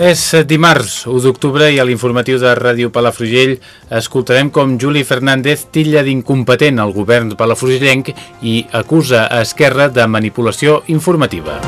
És dimarts, 1 d'octubre, i a l'informatiu de Ràdio Palafrugell escoltarem com Juli Fernández tilla d'incompetent el govern palafrugellenc i acusa a Esquerra de manipulació informativa.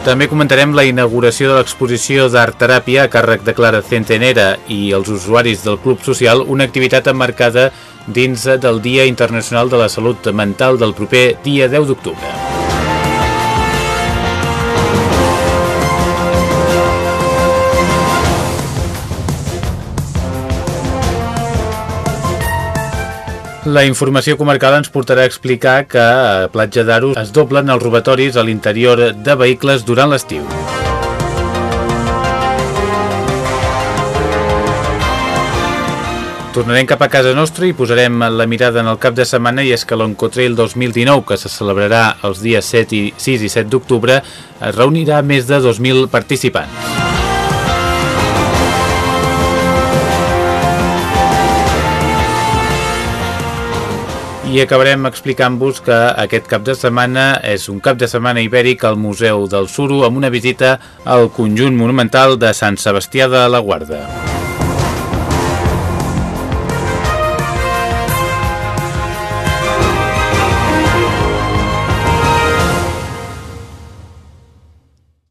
També comentarem la inauguració de l'exposició d'art teràpia a càrrec de Clara Centenera i els usuaris del Club Social, una activitat emmarcada dins del Dia Internacional de la Salut Mental del proper dia 10 d'octubre. La informació comarcal ens portarà a explicar que a Platja d'Aro es doblen els robatoris a l'interior de vehicles durant l'estiu. Tornarem cap a casa nostra i posarem la mirada en el cap de setmana i és que l'Oncotrail 2019, que se celebrarà els dies 7 i 6 i 7 d'octubre, es reunirà més de 2.000 participants. I acabarem explicant-vos que aquest cap de setmana és un cap de setmana ibèric al Museu del Suro amb una visita al conjunt monumental de Sant Sebastià de la Guarda.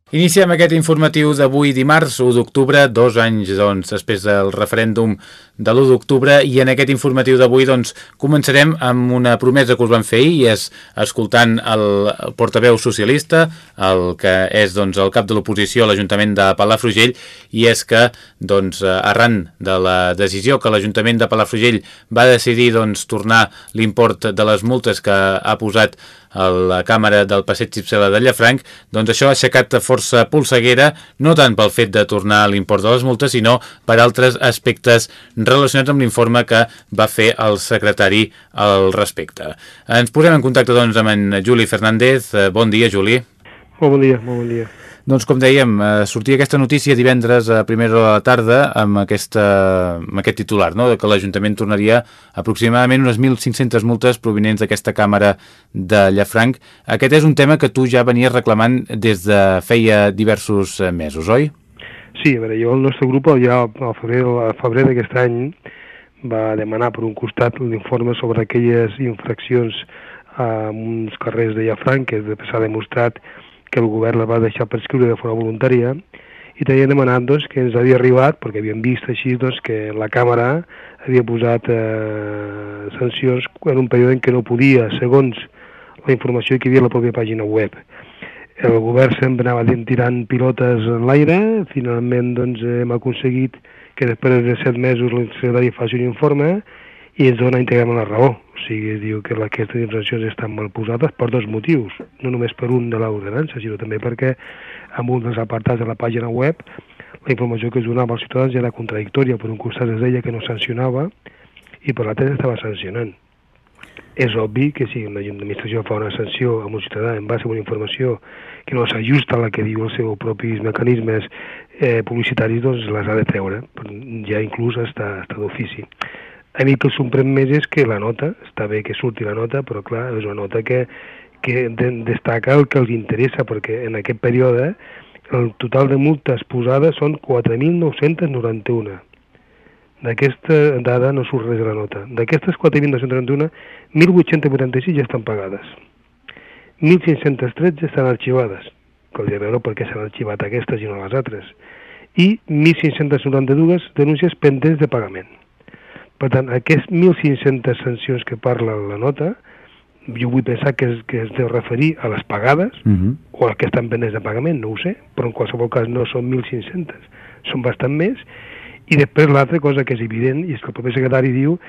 Iniciem aquest informatiu d'avui dimarts, 1 d'octubre, dos anys doncs, després del referèndum de l'1 d'octubre i en aquest informatiu d'avui doncs, començarem amb una promesa que us van fer i és escoltant el portaveu socialista, el que és doncs, el cap de l'oposició a l'Ajuntament de Palafrugell i és que doncs, arran de la decisió que l'Ajuntament de Palafrugell va decidir doncs, tornar l'import de les multes que ha posat a la càmera del passeig Cipsela de Llafranc, doncs això ha aixecat força polseguera, no tant pel fet de tornar l'import de les multes, sinó per altres aspectes relacionats amb l'informe que va fer el secretari al respecte. Ens posem en contacte doncs, amb en Juli Fernández. Bon dia, Juli. Molt bon dia, molt bon dia. Doncs com dèiem, eh, sortia aquesta notícia divendres a primera hora de la tarda amb, aquesta, amb aquest titular, no? que l'Ajuntament tornaria aproximadament unes 1.500 multes provinents d'aquesta càmera de Llafranc. Aquest és un tema que tu ja venies reclamant des de feia diversos eh, mesos, oi? Sí, a veure, jo el nostre grup ja al febrer, febrer d'aquest any va demanar per un costat l'informe sobre aquelles infraccions a uns carrers de Llafranc que s'ha demostrat que el govern la va deixar prescriure de forma voluntària i hem demanat doncs, que ens havia arribat, perquè havíem vist així doncs, que la càmera havia posat eh, sancions en un període en què no podia, segons la informació que hi havia a la pròpia pàgina web. El govern sempre anava tirant pilotes en l'aire, finalment doncs, hem aconseguit que després de set mesos el secretari faci un informe i ens dona íntegrament la raó. O sigui, diu que aquestes infraccions estan mal posades per dos motius, no només per un de l'ordenança, sinó també perquè en un dels apartats de la pàgina web la informació que es donava als ciutadans era contradictòria. Per un costat es deia que no sancionava i per l'altre estava sancionant. És obvi que si l'administració fa una sanció a un ciutadà en base a una informació que no s'ajusta a la que diu els seus propis mecanismes eh, publicitaris, doncs les ha de treure, ja inclús està, està d'ofici. A mi el que em sorprèn més és que la nota, està bé que surti la nota, però clar, és una nota que, que destaca el que els interessa, perquè en aquest període el total de multes posades són 4.991. D'aquesta dada no surt res de la nota. D'aquestes 4.991, 1.886 ja estan pagades. 1.513 estan arxivades. Caldria veure per què s'han arxivat aquestes i no les altres. I 1.592 denúncies pendents de pagament. Per tant, aquests 1.500 sancions que parla la nota jo vull pensar que es, que es deu referir a les pagades uh -huh. o a les que estan pendents de pagament, no ho sé, però en qualsevol cas no són 1.500, són bastant més, i després l'altra cosa que és evident, i és que el proper secretari diu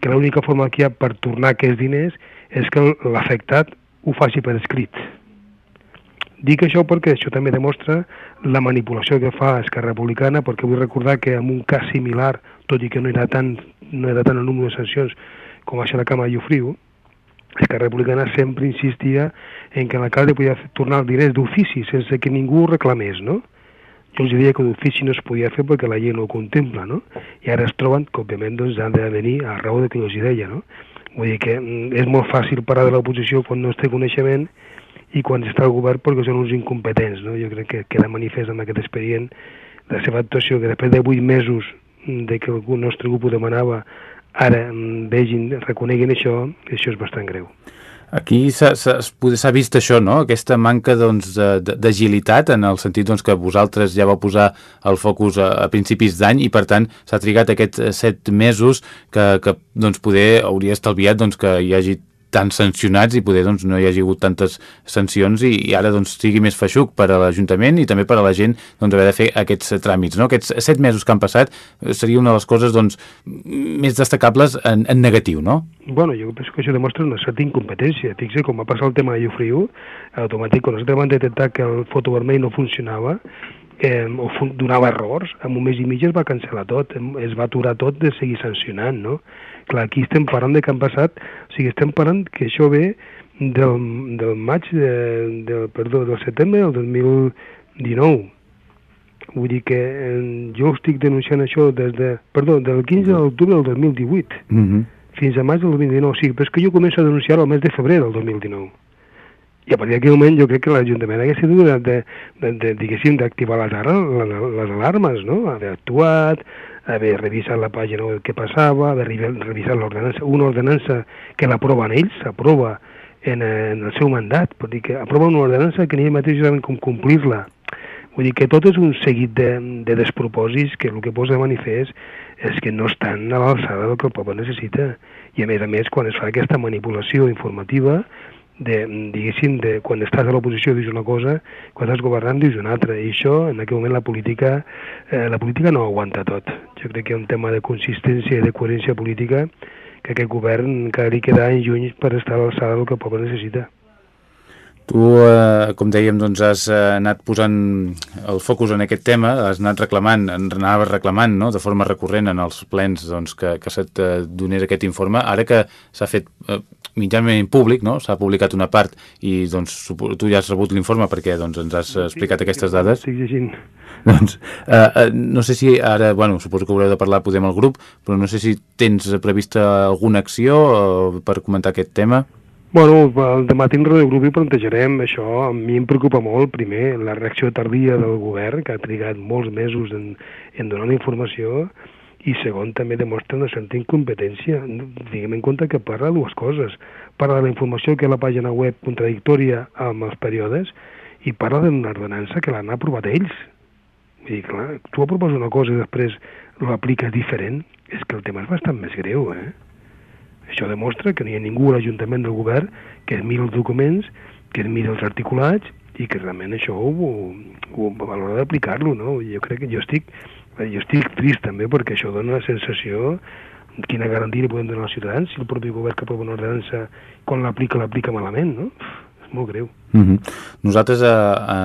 que l'única forma que hi ha per tornar aquests diners és que l'afectat ho faci per escrit. Dic això perquè això també demostra la manipulació que fa Esquerra Republicana, perquè vull recordar que en un cas similar, tot i que no era tant, no era tant el número de sancions com ser la Cama de Llofriu, Esquerra Republicana sempre insistia en que l'alcalde podia tornar els diners d'ofici sense que ningú reclamés, no? Jo els diria que d'ofici no es podia fer perquè la llei no ho contempla, no? I ara es troben que, òbviament, doncs, han de venir a raó de que els deia, no? Vull dir que mm, és molt fàcil parar de l'oposició quan no es té coneixement i quan està al govern perquè són uns incompetents. No? Jo crec que queda manifest amb aquest expedient la seva actuació, que després de 8 mesos de que el nostre grup ho demanava, ara vegin, reconeguin això, això és bastant greu. Aquí s'ha vist això, no? aquesta manca doncs, d'agilitat doncs, en el sentit doncs, que vosaltres ja vau posar el focus a, a principis d'any i per tant s'ha trigat aquests set mesos que, que doncs, poder hauria estalviat doncs, que hi hagi tan sancionats i poder doncs, no hi hagi hagut tantes sancions i, i ara doncs, sigui més feixuc per a l'Ajuntament i també per a la gent doncs, haver de fer aquests tràmits. No? Aquests set mesos que han passat eh, seria una de les coses doncs, més destacables en, en negatiu, no? Bueno, jo penso que això demostra una certa incompetència. Fixa, com va passar el tema de Llufriu, automàtic, quan nosaltres vam detectar que el fotovermell no funcionava, eh, o donava errors, en un mes i mig es va cancel·lar tot, es va aturar tot de seguir sancionant, no? Clar, aquí estem parlant de que han passat, o sigui, estem parlant que això ve del, del maig, de, del, perdó, del setembre del 2019. Vull dir que eh, jo estic denunciant això des de, perdó, del 15 d'octubre del 2018 mm -hmm. fins a maig del 2019. O sigui, però és que jo començo a denunciar-ho al mes de febrer del 2019. I a partir d'aquell moment jo crec que l'Ajuntament hagués sigut de, de, de, de diguéssim, d'activar les, les, les alarmes, no? Haver actuat, haver revisat la pàgina web que passava, haver revisat l'ordenança, una ordenança que l'aproven ells, s'aprova en, en el seu mandat, vol dir que aprova una ordenança que ni ells mateixos saben com complir-la. Vull dir que tot és un seguit de, de despropòsits que el que posa de manifest és que no estan a l'alçada del que el poble necessita. I a més a més, quan es fa aquesta manipulació informativa, de, diguéssim, de, quan estàs a l'oposició dius una cosa, quan estàs governant dius una altra, i això, en aquell moment, la política, eh, la política no aguanta tot. Jo crec que hi ha un tema de consistència i de coherència política que aquest govern encara li queda anys lluny per estar a l'alçada del que el poble necessita. Tu, eh, com dèiem, doncs has eh, anat posant el focus en aquest tema, has anat reclamant, anaves reclamant no?, de forma recurrent en els plens doncs, que, que se't eh, donés aquest informe. Ara que s'ha fet eh, mitjanament públic, no? s'ha publicat una part i doncs, tu ja has rebut l'informe perquè doncs, ens has explicat aquestes dades. Estic llegint. Doncs, eh, eh, no sé si ara, bueno, suposo que haureu de parlar Podem al grup, però no sé si tens prevista alguna acció eh, per comentar aquest tema. Bueno, el demà tindré el grup i plantejarem això. A mi em preocupa molt, primer, la reacció tardia del govern, que ha trigat molts mesos en, en donar la informació, i segon, també demostra una certa incompetència. Diguem en compte que parla dues coses. Parla de la informació que la pàgina web contradictòria amb els períodes i parla d'una ordenança que l'han aprovat ells. Vull dir, clar, tu aproves una cosa i després l'apliques diferent, és que el tema és bastant més greu, eh? Això demostra que no hi ha ningú a l'Ajuntament del Govern que es miri els documents, que es miri els articulats i que realment això ho, ho, a l'hora d'aplicar-lo, no? Jo crec que jo estic, jo estic trist també perquè això dona la sensació quina garantia li podem donar als ciutadans si el propi govern que aprova una ordenança quan l'aplica, l'aplica malament, no? Molt greu. Mm -hmm. Nosaltres, a, a,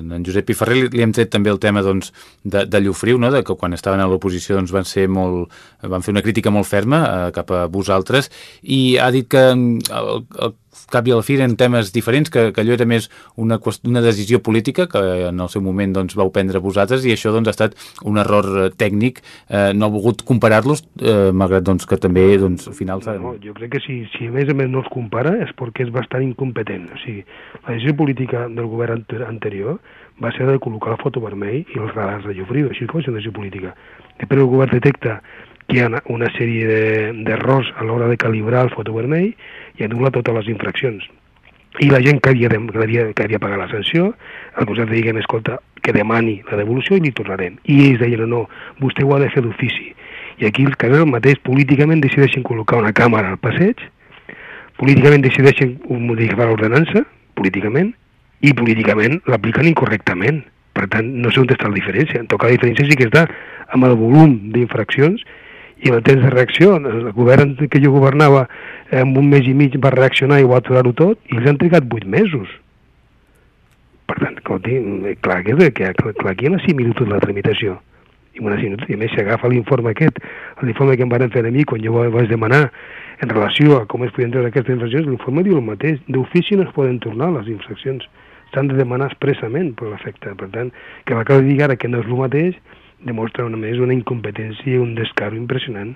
en Josep Piferrer, li, li hem tret també el tema doncs, de, de Llufriu, no? de que quan estaven a l'oposició doncs, van, ser molt, van fer una crítica molt ferma eh, cap a vosaltres, i ha dit que el, el cap i al fi eren temes diferents, que, que allò era més una, una decisió política que en el seu moment doncs, vau prendre vosaltres i això doncs, ha estat un error eh, tècnic, eh, no ha volgut comparar-los, eh, malgrat doncs, que també doncs, al final... No, jo crec que si, si a més a més no els compara és perquè és bastant incompetent. O sigui, la decisió política del govern anterior va ser de col·locar el foto vermell i els radars de Llofriu, així com és una decisió política. Després el govern detecta que hi ha una sèrie d'errors a l'hora de calibrar el foto vermell i anul·la totes les infraccions. I la gent que havia, de, que havia, que havia pagat la sanció, el Consell diguem, escolta, que demani la devolució i li tornarem. I ells deien, no, vostè ho ha de fer d'ofici. I aquí el canal mateix políticament decideixen col·locar una càmera al passeig políticament decideixen modificar l'ordenança, políticament, i políticament l'apliquen incorrectament. Per tant, no sé on està la diferència. En tot cas, la diferència sí que està amb el volum d'infraccions i el temps de reacció. El govern que jo governava en un mes i mig va reaccionar i va aturar-ho tot i ells han trigat vuit mesos. Per tant, escolti, clar que, que, clar que hi ha una similitud de la tramitació. I, una similitud, i a més, si agafa l'informe aquest, l'informe que em van fer a mi quan jo vaig demanar en relació a com es podien treure aquestes infraccions, l'informe diu el mateix. D'ofici no es poden tornar les infraccions. S'han de demanar expressament per l'efecte. Per tant, que la cosa digui ara que no és el mateix, demostra una més una incompetència i un descaro impressionant.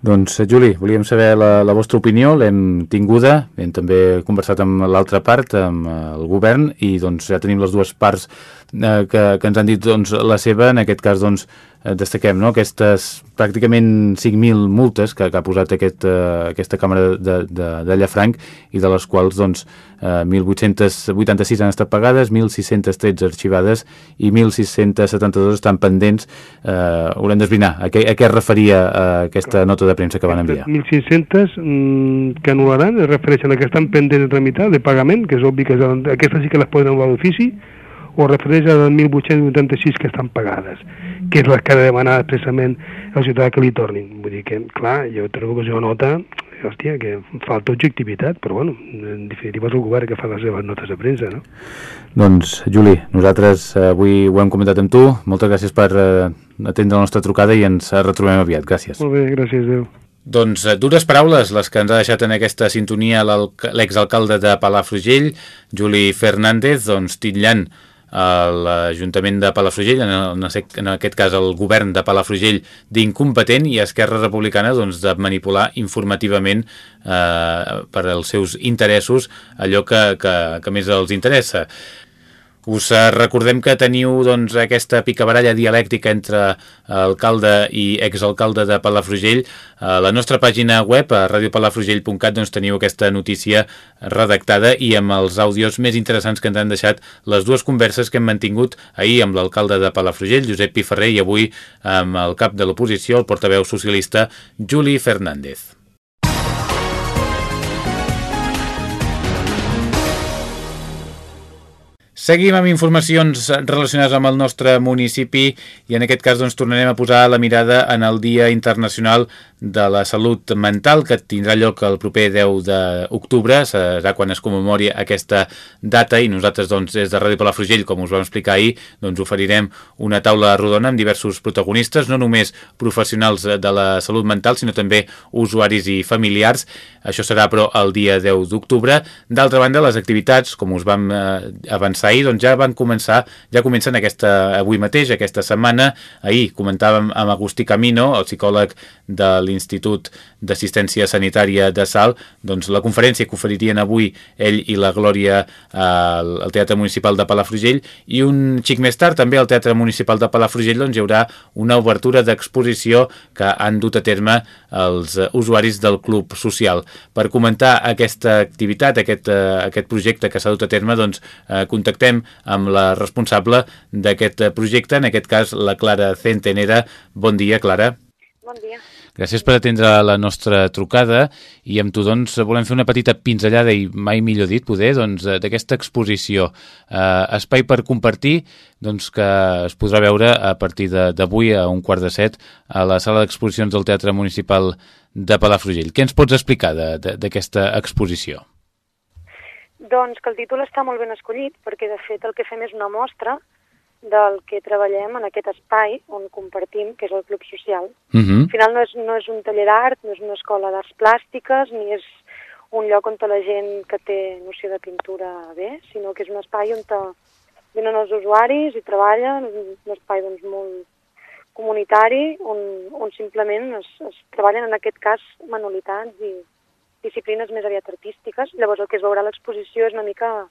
Doncs, eh, Juli, volíem saber la, la vostra opinió, l'hem tinguda, hem també conversat amb l'altra part, amb eh, el govern, i doncs ja tenim les dues parts eh, que, que ens han dit doncs, la seva, en aquest cas doncs, Eh, destaquem no? aquestes pràcticament 5.000 multes que, que ha posat aquest, uh, aquesta càmera de, de, de Llafranc i de les quals doncs, eh, 1.886 han estat pagades, 1.613 arxivades i 1.672 estan pendents. Uh, haurem d'esbrinar a, a què es referia uh, aquesta nota de premsa que van enviar. 1.600 mm, que anul·laran es refereixen a que estan pendents de tramitar, de pagament, que és obvi que aquestes sí que les poden anul·lar d'ofici, o refereix a les 1.886 que estan pagades, que és les que ha de demanar expressament el ciutadà que li tornin. Vull dir que, clar, jo trobo que és una nota hòstia, que falta objectivitat, però bueno, en definitiva és el govern que fa les seves notes de premsa, no? Doncs, Juli, nosaltres eh, avui ho hem comentat amb tu, moltes gràcies per eh, atendre la nostra trucada i ens retrobem aviat, gràcies. Molt bé, gràcies, Déu. Doncs eh, dures paraules les que ens ha deixat en aquesta sintonia l'exalcalde de Palafrugell, Juli Fernández, doncs titllant l'Ajuntament de Palafrugell, en, en aquest cas el govern de Palafrugell, d'incompetent i Esquerra Republicana doncs, de manipular informativament eh, per als seus interessos allò que, que, que més els interessa. Us eh, recordem que teniu doncs, aquesta picabaralla dialèctica entre alcalde i exalcalde de Palafrugell. A la nostra pàgina web, a radiopalafrugell.cat, doncs, teniu aquesta notícia redactada i amb els àudios més interessants que ens han deixat les dues converses que hem mantingut ahir amb l'alcalde de Palafrugell, Josep Piferrer, i avui amb el cap de l'oposició, el portaveu socialista, Juli Fernández. Seguim amb informacions relacionades amb el nostre municipi i en aquest cas doncs, tornarem a posar la mirada en el Dia Internacional de la Salut Mental que tindrà lloc el proper 10 d'octubre, serà quan es commemori aquesta data i nosaltres doncs, des de Ràdio Palafrugell, com us vam explicar ahir, doncs, oferirem una taula rodona amb diversos protagonistes, no només professionals de la salut mental, sinó també usuaris i familiars. Això serà però el dia 10 d'octubre. D'altra banda, les activitats, com us vam eh, avançar ahir doncs ja van començar, ja comencen aquesta, avui mateix, aquesta setmana. Ahir comentàvem amb Agustí Camino, el psicòleg de l'Institut d'Assistència Sanitària de Sal, doncs la conferència que oferirien avui ell i la Glòria al, al Teatre Municipal de Palafrugell i un xic més tard també al Teatre Municipal de Palafrugell doncs hi haurà una obertura d'exposició que han dut a terme els usuaris del Club Social. Per comentar aquesta activitat, aquest, uh, aquest projecte que s'ha dut a terme, doncs uh, contactem amb la responsable d'aquest projecte, en aquest cas la Clara Centenera. Bon dia, Clara. Bon dia. Gràcies per atendre la nostra trucada i amb tu doncs volem fer una petita pinzellada i mai millor dit poder doncs d'aquesta exposició eh, espai per compartir doncs que es podrà veure a partir d'avui a un quart de set a la sala d'exposicions del Teatre Municipal de Palafrugell. Què ens pots explicar d'aquesta exposició? Doncs que el títol està molt ben escollit perquè de fet el que fem és una mostra del que treballem en aquest espai on compartim, que és el Club Social. Uh mhm. -huh. Al final no és, no és un taller d'art, no és una escola d'arts plàstiques, ni és un lloc on la gent que té noció de pintura bé, sinó que és un espai on venen els usuaris i treballen, un espai doncs, molt comunitari, on, on simplement es, es treballen en aquest cas manualitats i disciplines més aviat artístiques. Llavors el que es veurà a l'exposició és una mica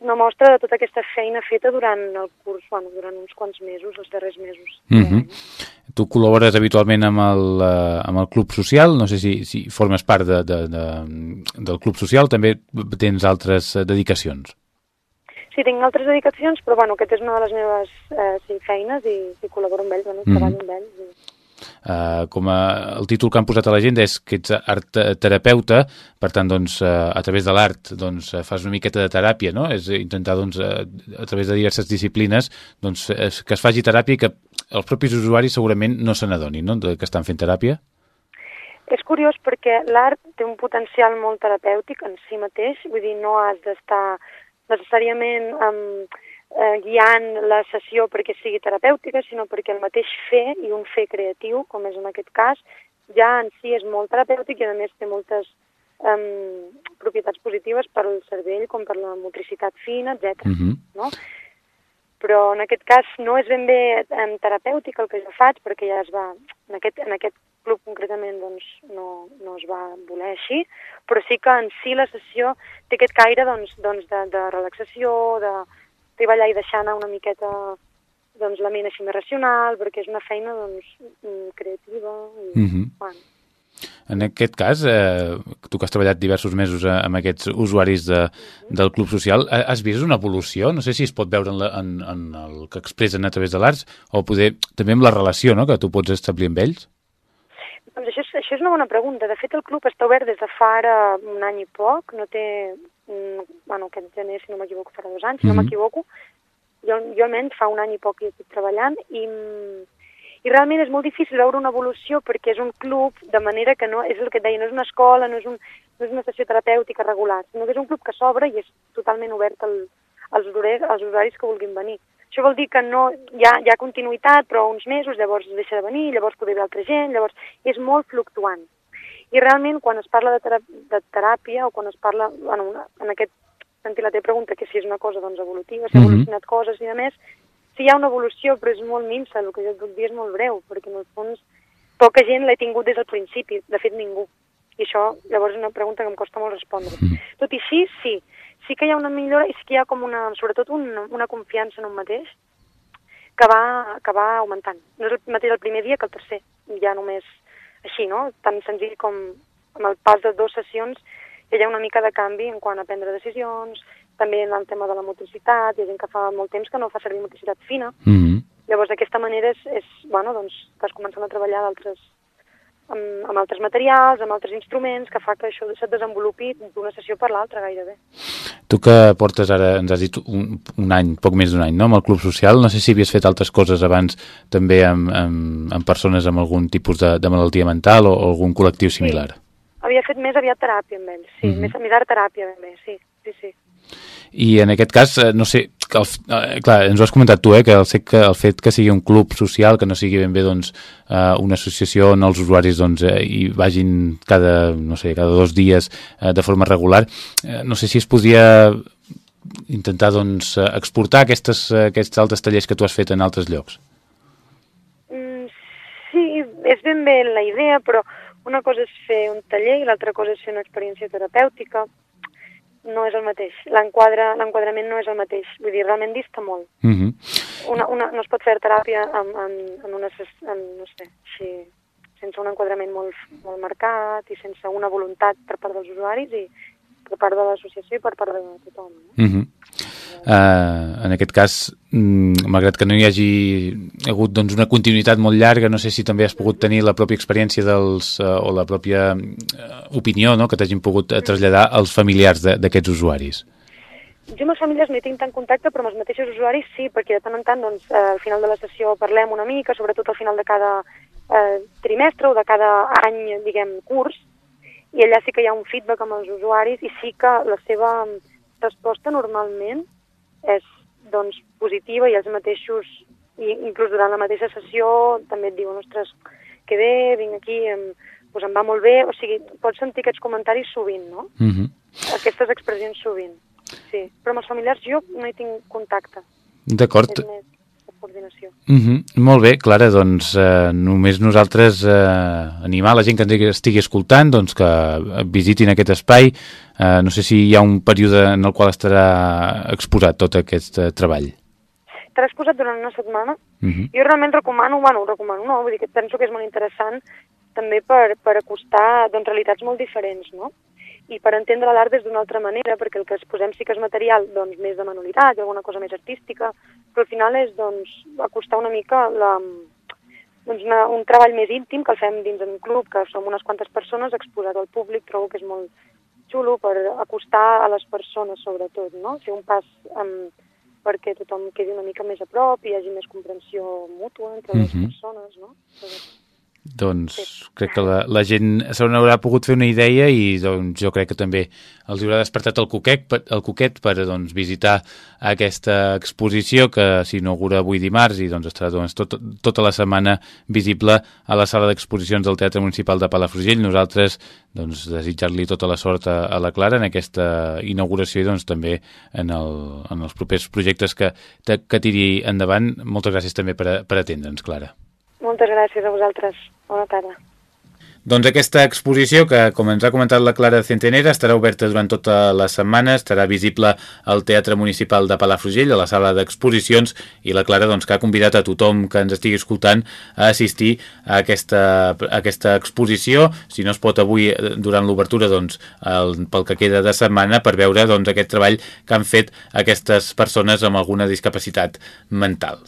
una mostra de tota aquesta feina feta durant el curs, bueno, durant uns quants mesos, els darrers mesos. Mm -hmm. Tu col·labores habitualment amb el, uh, amb el Club Social, no sé si, si formes part de, de, de, del Club Social, també tens altres uh, dedicacions. Sí, tinc altres dedicacions, però bueno, aquesta és una de les meves eh, sí, feines i, i col·laboro amb ells, bueno, mm -hmm. treballo amb ells. I... Uh, com a, el títol que han posat a l'agenda és que ets art terapeuta, per tant, doncs, uh, a través de l'art doncs, fas una miqueta de teràpia, no? És intentar, doncs, uh, a través de diverses disciplines, doncs, que es faci teràpia que els propis usuaris segurament no se n'adonin, no?, que estan fent teràpia. És curiós perquè l'art té un potencial molt terapèutic en si mateix, vull dir, no has d'estar necessàriament um, eh, guiant la sessió perquè sigui terapèutica, sinó perquè el mateix fer i un fer creatiu, com és en aquest cas, ja en si és molt terapèutic i a més té moltes um, propietats positives per al cervell com per la motricitat fina, etc. Mm -hmm. no? Però en aquest cas no és ben bé um, terapèutic el que jo faig perquè ja es va, en aquest, en aquest club concretament doncs, no, no es va voler així, però sí que en si la sessió té aquest caire doncs, doncs de, de relaxació, de treballar i deixar anar una miqueta doncs, la ment així més racional, perquè és una feina doncs, mm, creativa. I, mm -hmm. bueno. En aquest cas, eh, tu que has treballat diversos mesos eh, amb aquests usuaris de, del Club Social, eh, has vist una evolució? No sé si es pot veure en, la, en, en el que expressen a través de l'arts o poder, també amb la relació no?, que tu pots establir amb ells? Doncs això és, això és una bona pregunta. De fet, el club està obert des de fa ara un any i poc. No té... Mm, bueno, aquest gener, si no m'equivoco, farà dos anys, si mm -hmm. no mhm. m'equivoco. Jo, jo almenys fa un any i poc hi estic treballant i, i realment és molt difícil veure una evolució perquè és un club de manera que no, és el que et deia, no és una escola, no és, un, no és una sessió terapèutica regular, sinó que és un club que s'obre i és totalment obert al, als, usuaris, als usuaris que vulguin venir. Això vol dir que no, hi, ha, hi ha continuïtat, però uns mesos llavors deixa de venir, llavors poder ve altra gent, llavors és molt fluctuant. I realment quan es parla de, teràpia, de teràpia o quan es parla, bueno, en aquest sentit la teva pregunta, que si és una cosa doncs, evolutiva, si ha mhm. evolucionat coses i a més, sí hi ha una evolució, però és molt minsa, el que jo et puc dir és molt breu, perquè en el fons poca gent l'ha tingut des del principi, de fet ningú. I això, llavors, és una pregunta que em costa molt respondre. Mm. Tot i així, sí, sí que hi ha una millora i sí que hi ha com una, sobretot una, una confiança en un mateix que va, que va augmentant. No és el mateix el primer dia que el tercer, ja només així, no? Tan senzill com amb el pas de dues sessions hi ha una mica de canvi en quant a prendre decisions, també en el tema de la motricitat, hi ha gent que fa molt temps que no fa servir motricitat fina, mm -hmm. llavors d'aquesta manera és, és bueno, doncs, es comencen a treballar d'altres amb, amb altres materials, amb altres instruments, que fa que això se't desenvolupi d'una sessió per l'altra gairebé. Tu que portes ara, ens has dit un, un any, poc més d'un any, no?, amb el Club Social, no sé si havies fet altres coses abans també amb, amb, amb persones amb algun tipus de, de malaltia mental o, o algun col·lectiu similar. Sí. Havia fet més aviat teràpia amb ells, sí, mm -hmm. més, més art teràpia ben bé, sí, sí, sí i en aquest cas, eh, no sé, el, eh, clar, ens ho has comentat tu, eh, que el, que el fet que sigui un club social, que no sigui ben bé doncs, eh, una associació on els usuaris doncs, eh, hi vagin cada, no sé, cada dos dies eh, de forma regular, eh, no sé si es podria intentar doncs, exportar aquestes, aquests altres tallers que tu has fet en altres llocs. Mm, sí, és ben bé la idea, però una cosa és fer un taller i l'altra cosa és fer una experiència terapèutica no és el mateix. L'enquadrament no és el mateix. Vull dir, realment dista molt. Mm -hmm. una, una, no es pot fer teràpia en, en, en una... En, no sé, així, sense un enquadrament molt, molt marcat i sense una voluntat per part dels usuaris i per part de l'associació i per part de tothom. No? Mm -hmm. Uh, en aquest cas, mm, malgrat que no hi hagi hagut doncs, una continuïtat molt llarga, no sé si també has pogut tenir la pròpia experiència dels, uh, o la pròpia uh, opinió no?, que t'hagin pogut traslladar als familiars d'aquests usuaris. Jo amb els familiars no hi tinc tant contacte, però amb els mateixos usuaris sí, perquè de tant en tant doncs, al final de la sessió parlem una mica, sobretot al final de cada eh, trimestre o de cada any, diguem, curs, i allà sí que hi ha un feedback amb els usuaris i sí que la seva resposta normalment és doncs, positiva i els mateixos, i inclús durant la mateixa sessió també et diuen, ostres, que bé, vinc aquí, em, doncs em va molt bé, o sigui, pots sentir aquests comentaris sovint, no? Mm -hmm. Aquestes expressions sovint, sí. Però amb els familiars jo no hi tinc contacte. D'acord. Coordinació. Mhm. -huh. Molt bé, Clara, doncs eh, només nosaltres eh, animar la gent que ens estigui escoltant doncs, que visitin aquest espai. Eh, no sé si hi ha un període en el qual estarà exposat tot aquest eh, treball. Estarà exposat durant una setmana. Uh mhm. -huh. Jo realment recomano, bueno, recomano no, vull dir que penso que és molt interessant també per, per acostar doncs, realitats molt diferents, no? I per entendre l'art des d'una altra manera, perquè el que es posem sí que és material doncs, més de manualitat, alguna cosa més artística, però al final és doncs, acostar una mica la, doncs una, un treball més íntim que el fem dins d'un club, que som unes quantes persones, exposat al públic, trobo que és molt xulo per acostar a les persones sobretot, no? Fer un pas um, perquè tothom quedi una mica més a prop i hi hagi més comprensió mútua entre les mm -hmm. persones, no? Sobretot. Doncs crec que la, la gent se n'haurà pogut fer una idea i doncs, jo crec que també els haurà despertat el coquet, el coquet per doncs, visitar aquesta exposició que s'inaugura avui dimarts i doncs, estarà doncs, tot, tota la setmana visible a la sala d'exposicions del Teatre Municipal de Palafrugell. Nosaltres doncs, desitjar-li tota la sort a, a la Clara en aquesta inauguració i doncs, també en, el, en els propers projectes que, que tiri endavant. Moltes gràcies també per, per atendre'ns, Clara. Moltes gràcies a vosaltres. Bona tarda. Doncs aquesta exposició, que com ens ha comentat la Clara Centenera, estarà oberta durant tota la setmana, estarà visible al Teatre Municipal de Palafrugell, a la sala d'exposicions, i la Clara doncs, que ha convidat a tothom que ens estigui escoltant a assistir a aquesta, a aquesta exposició, si no es pot avui durant l'obertura, doncs, el, pel que queda de setmana, per veure doncs, aquest treball que han fet aquestes persones amb alguna discapacitat mental.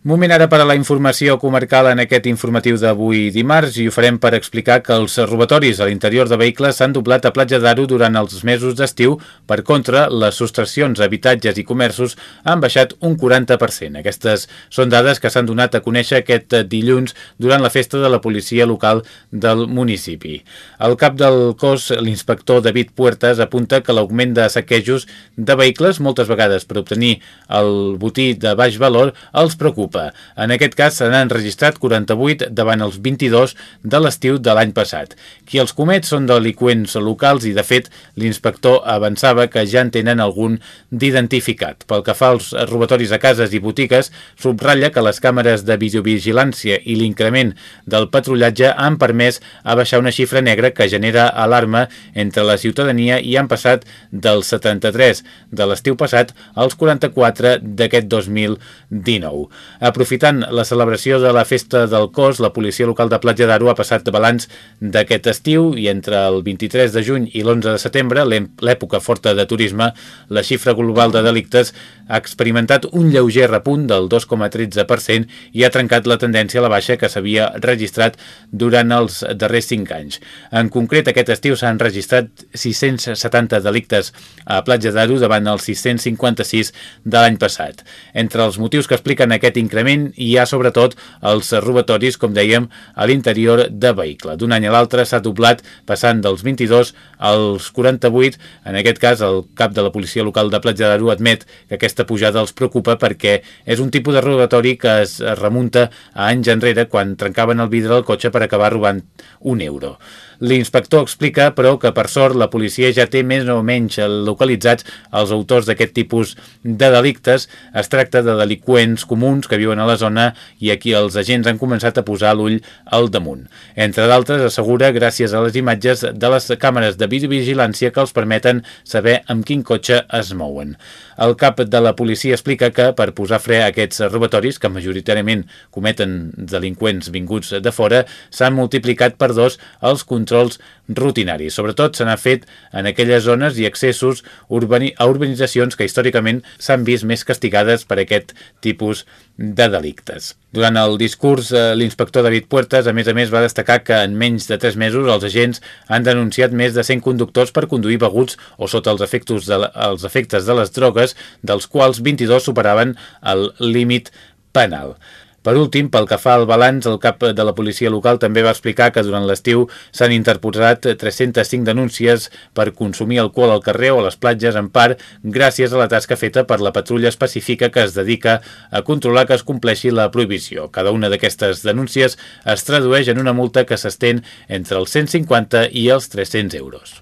Moment ara per a la informació comarcal en aquest informatiu d'avui dimarts i ho farem per explicar que els robatoris a l'interior de vehicles s'han doblat a Platja d'Aro durant els mesos d'estiu. Per contra, les sostraccions a habitatges i comerços han baixat un 40%. Aquestes són dades que s'han donat a conèixer aquest dilluns durant la festa de la policia local del municipi. El cap del cos, l'inspector David Puertas, apunta que l'augment de saquejos de vehicles, moltes vegades per obtenir el botí de baix valor, els preocupa preocupa. En aquest cas se n'han registrat 48 davant els 22 de l'estiu de l'any passat. Qui els comet són delinqüents locals i, de fet, l'inspector avançava que ja en tenen algun d'identificat. Pel que fa als robatoris a cases i botigues, subratlla que les càmeres de videovigilància i l'increment del patrullatge han permès abaixar una xifra negra que genera alarma entre la ciutadania i han passat del 73 de l'estiu passat als 44 d'aquest 2019. Aprofitant la celebració de la festa del cos, la policia local de Platja d'Aro ha passat balanç d'aquest estiu i entre el 23 de juny i l'11 de setembre, l'època forta de turisme, la xifra global de delictes ha experimentat un lleuger repunt del 2,13% i ha trencat la tendència a la baixa que s'havia registrat durant els darrers 5 anys. En concret, aquest estiu s'han registrat 670 delictes a Platja d'Aro davant els 656 de l'any passat. Entre els motius que expliquen aquest increment hi ha sobretot els robatoris, com dèiem, a l'interior de vehicle. D'un any a l'altre s'ha doblat passant dels 22 als 48. En aquest cas, el cap de la policia local de Platja d'Aro admet que aquesta pujada els preocupa perquè és un tipus de robatori que es remunta a anys enrere quan trencaven el vidre del cotxe per acabar robant un euro. L'inspector explica, però, que per sort la policia ja té més o menys localitzats els autors d'aquest tipus de delictes. Es tracta de delinqüents comuns que viuen a la zona i aquí els agents han començat a posar l'ull al damunt. Entre d'altres, assegura gràcies a les imatges de les càmeres de videovigilància que els permeten saber amb quin cotxe es mouen. El cap de la policia explica que per posar fre a aquests robatoris, que majoritàriament cometen delinqüents vinguts de fora, s'han multiplicat per dos els controls controls rutinaris. Sobretot se n'ha fet en aquelles zones i accessos urbani a urbanitzacions que històricament s'han vist més castigades per aquest tipus de delictes. Durant el discurs, eh, l'inspector David Puertas, a més a més, va destacar que en menys de 3 mesos els agents han denunciat més de 100 conductors per conduir beguts o sota els efectes de, la, els efectes de les drogues, dels quals 22 superaven el límit penal. Per últim, pel que fa al balanç, el cap de la policia local també va explicar que durant l'estiu s'han interposat 305 denúncies per consumir alcohol al carrer o a les platges en part gràcies a la tasca feta per la patrulla específica que es dedica a controlar que es compleixi la prohibició. Cada una d'aquestes denúncies es tradueix en una multa que s'estén entre els 150 i els 300 euros.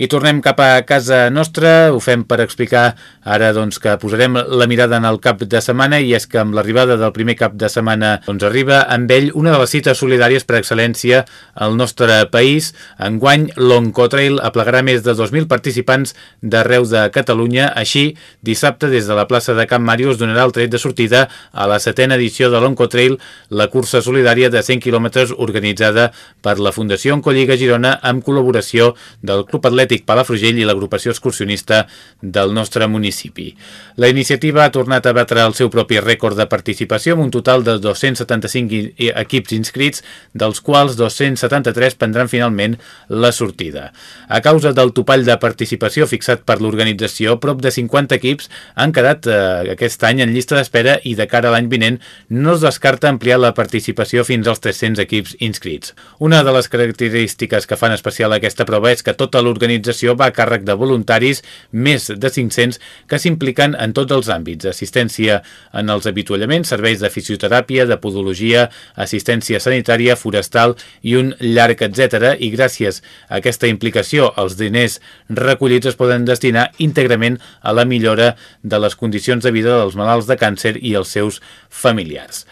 I tornem cap a casa nostra, ho fem per explicar ara doncs, que posarem la mirada en el cap de setmana i és que amb l'arribada del primer cap de setmana doncs, arriba amb ell una de les cites solidàries per excel·lència al nostre país. Enguany, l'Oncotrail aplegarà més de 2.000 participants d'arreu de Catalunya. Així, dissabte, des de la plaça de Camp Màrius donarà el tret de sortida a la setena edició de l'Oncotrail, la cursa solidària de 100 quilòmetres organitzada per la Fundació Oncolliga Girona amb col·laboració del Club Atlètic Atlètic Palafrugell i l'agrupació excursionista del nostre municipi. La iniciativa ha tornat a batre el seu propi rècord de participació amb un total de 275 equips inscrits, dels quals 273 prendran finalment la sortida. A causa del topall de participació fixat per l'organització, prop de 50 equips han quedat eh, aquest any en llista d'espera i de cara a l'any vinent no es descarta ampliar la participació fins als 300 equips inscrits. Una de les característiques que fan especial aquesta prova és que tota l'organització l'organització va a càrrec de voluntaris, més de 500, que s'impliquen en tots els àmbits, assistència en els avituallaments, serveis de fisioteràpia, de podologia, assistència sanitària, forestal i un llarg etc. I gràcies a aquesta implicació, els diners recollits es poden destinar íntegrament a la millora de les condicions de vida dels malalts de càncer i els seus familiars.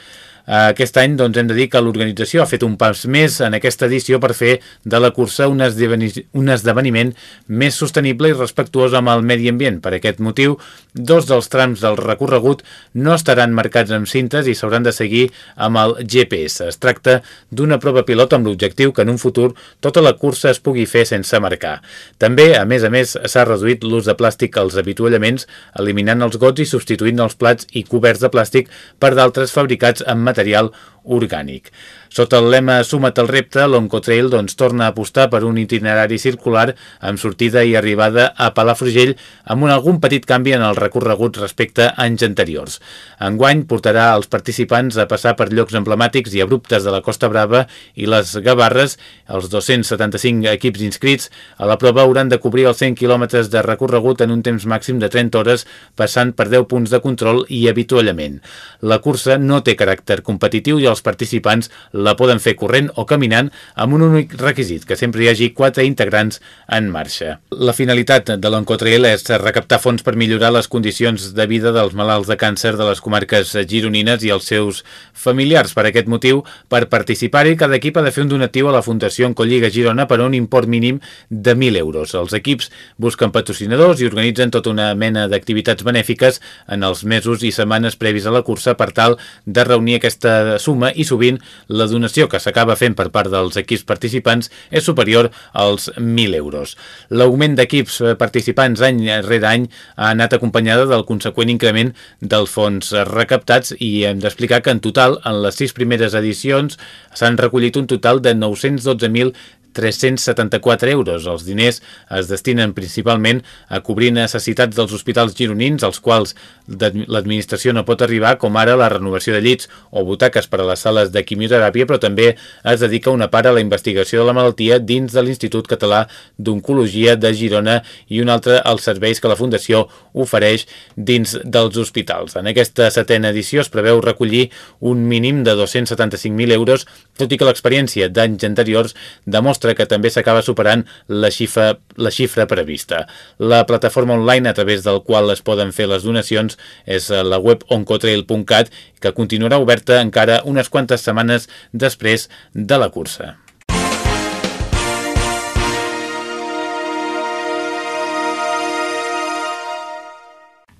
Aquest any doncs, hem de dir que l'organització ha fet un pas més en aquesta edició per fer de la cursa un, esdeveni un esdeveniment més sostenible i respectuós amb el medi ambient. Per aquest motiu, dos dels trams del recorregut no estaran marcats amb cintes i s'hauran de seguir amb el GPS. Es tracta d'una prova pilot amb l'objectiu que en un futur tota la cursa es pugui fer sense marcar. També, a més a més, s'ha reduït l'ús de plàstic als habituallaments, eliminant els gots i substituint els plats i coberts de plàstic per d'altres fabricats amb materials material orgànic. Sota el lema Suma't al repte, l'Oncotrail doncs, torna a apostar per un itinerari circular amb sortida i arribada a Palafrugell amb un algun petit canvi en el recorregut respecte a anys anteriors. Enguany portarà els participants a passar per llocs emblemàtics i abruptes de la Costa Brava i les Gavarres. Els 275 equips inscrits a la prova hauran de cobrir els 100 quilòmetres de recorregut en un temps màxim de 30 hores, passant per 10 punts de control i habituallament. La cursa no té caràcter competitiu i els participants la poden fer corrent o caminant amb un únic requisit, que sempre hi hagi quatre integrants en marxa. La finalitat de l'Oncotrail és recaptar fons per millorar les condicions de vida dels malalts de càncer de les comarques gironines i els seus familiars. Per aquest motiu, per participar-hi, cada equip ha de fer un donatiu a la Fundació Oncolliga Girona per un import mínim de 1.000 euros. Els equips busquen patrocinadors i organitzen tota una mena d'activitats benèfiques en els mesos i setmanes previs a la cursa per tal de reunir aquesta suma i sovint la donació que s'acaba fent per part dels equips participants és superior als 1.000 euros. L'augment d'equips participants any rere any ha anat acompanyada del conseqüent increment dels fons recaptats i hem d'explicar que en total, en les sis primeres edicions, s'han recollit un total de 912.000 374 euros. Els diners es destinen principalment a cobrir necessitats dels hospitals gironins, als quals l'administració no pot arribar, com ara la renovació de llits o butaques per a les sales de quimioteràpia, però també es dedica una part a la investigació de la malaltia dins de l'Institut Català d'Oncologia de Girona i una altra als serveis que la Fundació ofereix dins dels hospitals. En aquesta setena edició es preveu recollir un mínim de 275.000 euros, tot i que l'experiència d'anys anteriors demostra demostra que també s'acaba superant la xifra, la xifra prevista. La plataforma online a través del qual es poden fer les donacions és la web oncotrail.cat que continuarà oberta encara unes quantes setmanes després de la cursa.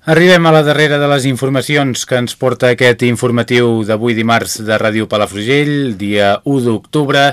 Arribem a la darrera de les informacions que ens porta aquest informatiu d'avui dimarts de Ràdio Palafrugell, dia 1 d'octubre,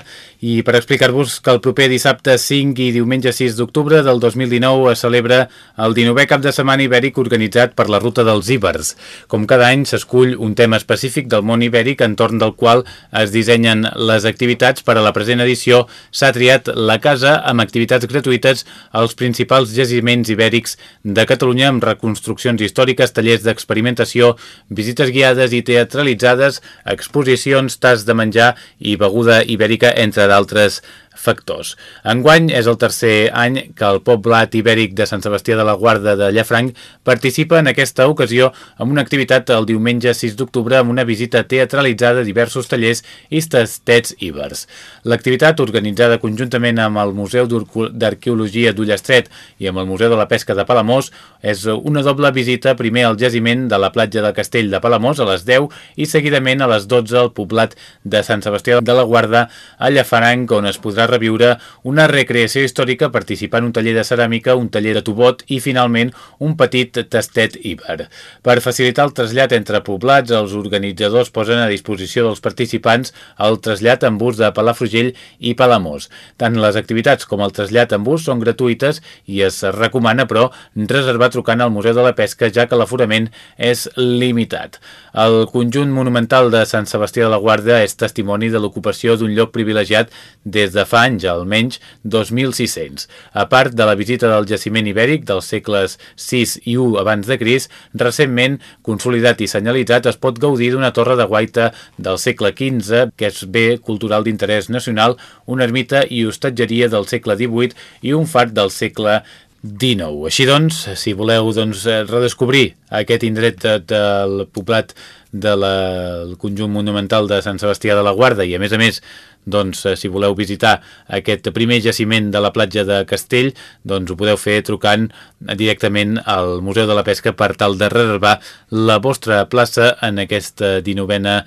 i per explicar-vos que el proper dissabte 5 i diumenge 6 d'octubre del 2019 es celebra el 19è cap de setmana ibèric organitzat per la Ruta dels Ibers. Com cada any s'escull un tema específic del món ibèric entorn del qual es dissenyen les activitats. Per a la present edició s'ha triat la casa amb activitats gratuïtes als principals jaciments ibèrics de Catalunya amb reconstruccions històriques, tallers d'experimentació, visites guiades i teatralitzades, exposicions, tas de menjar i beguda ibèrica, entre d'altres factors. Enguany és el tercer any que el poblat ibèric de Sant Sebastià de la Guarda de Llafranc participa en aquesta ocasió amb una activitat el diumenge 6 d'octubre amb una visita teatralitzada a diversos tallers i tastets íbers. L'activitat, organitzada conjuntament amb el Museu d'Arqueologia d'Ullestret i amb el Museu de la Pesca de Palamós, és una doble visita primer al jaciment de la platja del Castell de Palamós a les 10 i seguidament a les 12 al poblat de Sant Sebastià de la Guarda a Llafranc on es podrà reviure una recreació històrica participant en un taller de ceràmica, un taller de tubot i, finalment, un petit tastet íber. Per facilitar el trasllat entre poblats, els organitzadors posen a disposició dels participants el trasllat en bus de Palafrugell i Palamós. Tant les activitats com el trasllat en bus són gratuïtes i es recomana, però, reservar trucant al Museu de la Pesca, ja que l'aforament és limitat. El conjunt monumental de Sant Sebastià de la Guarda és testimoni de l'ocupació d'un lloc privilegiat des de fa anys, almenys 2.600. A part de la visita del jaciment ibèric dels segles 6 i 1 abans de Cris, recentment consolidat i senyalitzat es pot gaudir d'una torre de guaita del segle XV, que és bé cultural d'interès nacional, una ermita i hostatgeria del segle XVIII i un far del segle 19. Així doncs, si voleu doncs, redescobrir aquest indret del poblat del de conjunt monumental de Sant Sebastià de la Guarda i a més a més doncs, eh, si voleu visitar aquest primer jaciment de la platja de Castell, doncs ho podeu fer trucant directament al Museu de la Pesca per tal de reservar la vostra plaça en aquesta 19a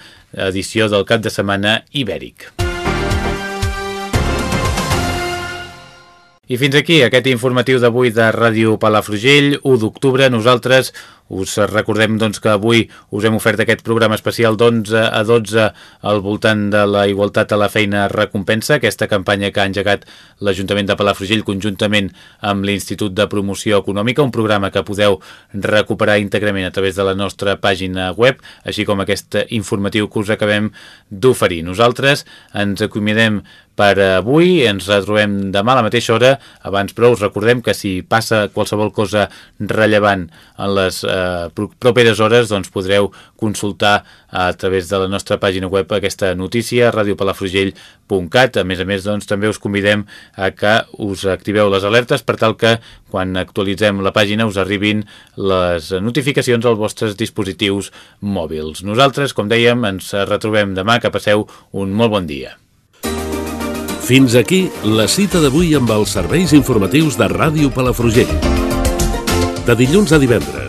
edició del cap de setmana ibèric. I fins aquí aquest informatiu d'avui de Ràdio Palafrugell, 1 d'octubre. Nosaltres us recordem doncs, que avui us hem ofert aquest programa especial d'11 a 12 al voltant de la igualtat a la feina recompensa, aquesta campanya que ha engegat l'Ajuntament de Palafrugell conjuntament amb l'Institut de Promoció Econòmica, un programa que podeu recuperar íntegrament a través de la nostra pàgina web, així com aquest informatiu que us acabem d'oferir. Nosaltres ens acomiadem per avui, ens retrobem demà a la mateixa hora, abans però us recordem que si passa qualsevol cosa rellevant en les eh, properes hores doncs, podreu consultar a través de la nostra pàgina web aquesta notícia, radiopalafrugell.cat. A més a més, doncs, també us convidem a que us activeu les alertes per tal que quan actualitzem la pàgina us arribin les notificacions als vostres dispositius mòbils. Nosaltres, com dèiem, ens retrobem demà. Que passeu un molt bon dia. Fins aquí la cita d'avui amb els serveis informatius de Ràdio Palafrugell. De dilluns a divendres,